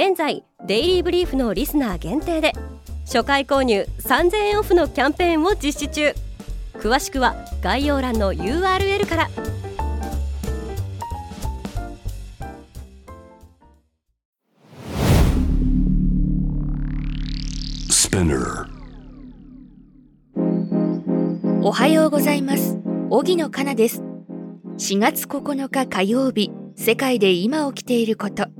現在デイリーブリーフのリスナー限定で初回購入3000円オフのキャンペーンを実施中。詳しくは概要欄の URL から。おはようございます。荻野かなです。4月9日火曜日世界で今起きていること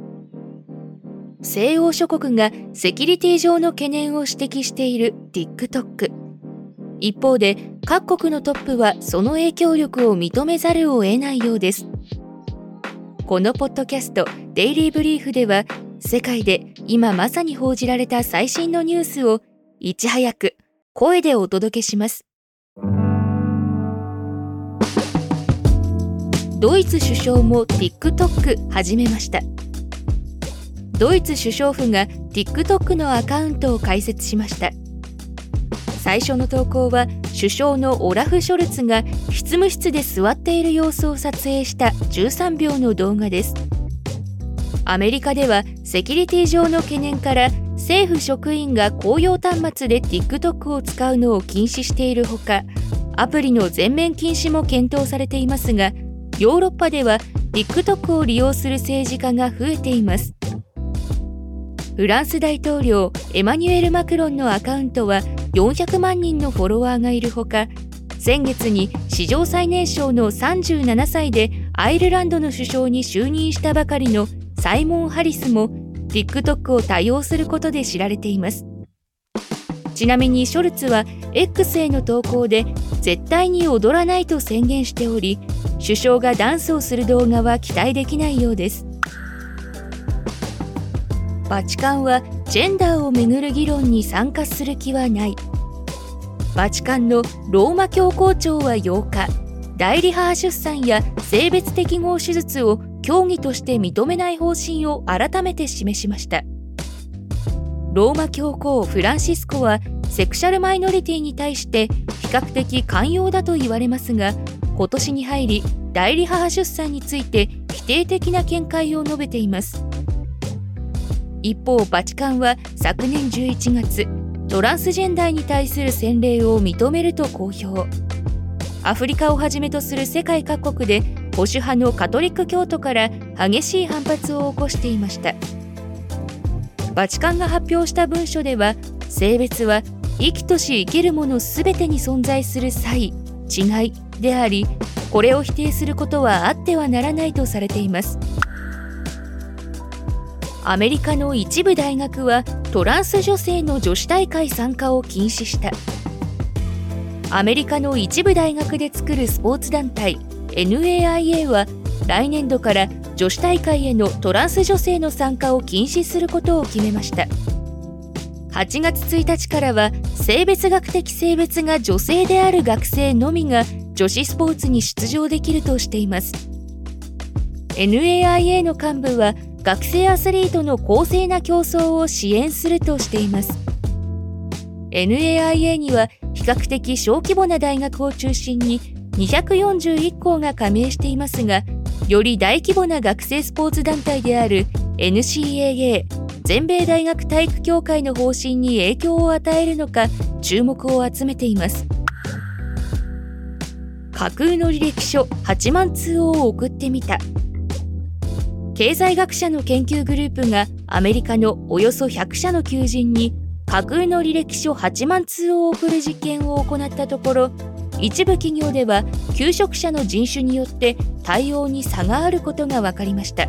西欧諸国がセキュリティ上の懸念を指摘している TikTok 一方で各国のトップはその影響力を認めざるを得ないようです。このポッドキャストデイリーブリーフでは世界で今まさに報じられた最新のニュースをいち早く声でお届けします。ドイツ首相も TikTok 始めました。ドイツ首相府が TikTok のアカウントを開設しました。最初の投稿は首相のオラフ・ショルツが執務室で座っている様子を撮影した13秒の動画です。アメリカではセキュリティ上の懸念から政府職員が公用端末で TikTok を使うのを禁止しているほかアプリの全面禁止も検討されていますがヨーロッパでは TikTok を利用する政治家が増えています。フランス大統領エマニュエル・マクロンのアカウントは400万人のフォロワーがいるほか先月に史上最年少の37歳でアイルランドの首相に就任したばかりのサイモン・ハリスも TikTok を多用することで知られています。ちなみにショルツは X への投稿で絶対に踊らないと宣言しており首相がダンスをする動画は期待できないようです。バチカンはジェンダーをめぐる議論に参加する気はない。バチカンのローマ教皇庁は8日代理母出産や性別適合手術を競技として認めない方針を改めて示しました。ローマ教皇フランシスコはセクシャルマイノリティに対して比較的寛容だと言われますが今年に入り代理母出産について否定的な見解を述べています。一方バチカンは昨年11月トランスジェンダーに対する洗礼を認めると公表。アフリカをはじめとする世界各国で保守派のカトリック教徒から激しい反発を起こしていました。バチカンが発表した文書では性別は生きとし生けるもの全てに存在する差異違いでありこれを否定することはあってはならないとされています。アメリカの一部大学はトランス女性の女子大会参加を禁止した。アメリカの一部大学で作るスポーツ団体 NAIA は来年度から女子大会へのトランス女性の参加を禁止することを決めました。8月1日からは性別学的性別が女性である学生のみが女子スポーツに出場できるとしています。NAIA の幹部は学生アスリートの公正な競争を支援するとしています。NAIA には比較的小規模な大学を中心に241校が加盟していますがより大規模な学生スポーツ団体である NCAA 全米大学体育協会の方針に影響を与えるのか注目を集めています。架空の履歴書8万通を送ってみた。経済学者の研究グループがアメリカのおよそ100社の求人に架空の履歴書8万通を送る実験を行ったところ一部企業では求職者の人種によって対応に差があることが分かりました。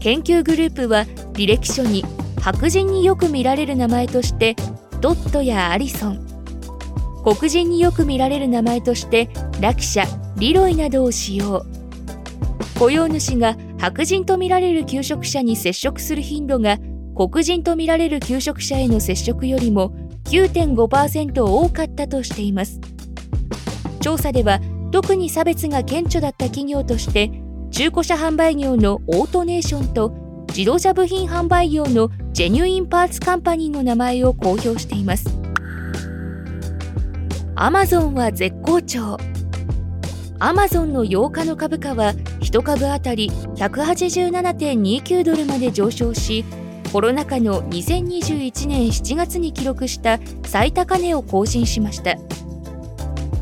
研究グループは履歴書に白人によく見られる名前としてドットやアリソン黒人によく見られる名前としてラキシャリロイなどを使用。雇用主が白人とみられる求職者に接触する頻度が黒人とみられる求職者への接触よりも9.5%多かったとしています調査では特に差別が顕著だった企業として中古車販売業のオートネーションと自動車部品販売業のジェニュインパーツカンパニーの名前を公表しています。アマゾンは絶好調。アマゾンの8日の株価は1株当たり187.29ドルまで上昇しコロナ禍の2021年7月に記録した最高値を更新しました。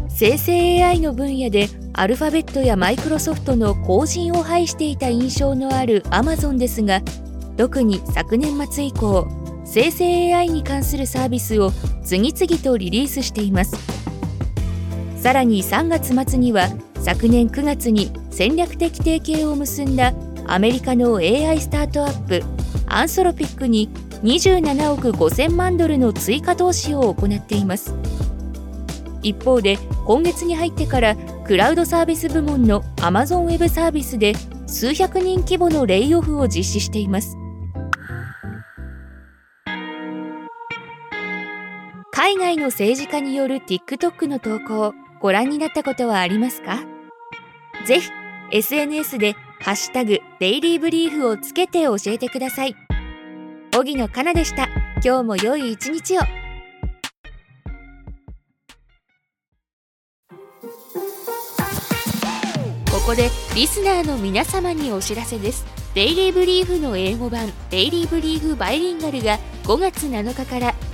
生成 AI の分野でアルファベットやマイクロソフトの後陣を拝していた印象のあるアマゾンですが特に昨年末以降生成 AI に関するサービスを次々とリリースしています。さらに3月末には昨年9月に戦略的提携を結んだアメリカの AI スタートアップアンソロピックに27億5000万ドルの追加投資を行っています。一方で今月に入ってからクラウドサービス部門の Amazon Web サービスで数百人規模のレイオフを実施しています。海外の政治家による TikTok の投稿。ご覧になったことはありますか？ぜひ SNS でハッシュタグデイリーブリーフをつけて教えてください。荻野かなでした。今日も良い一日を。ここでリスナーの皆様にお知らせです。デイリーブリーフの英語版デイリーブリーフバイリンガルが5月7日から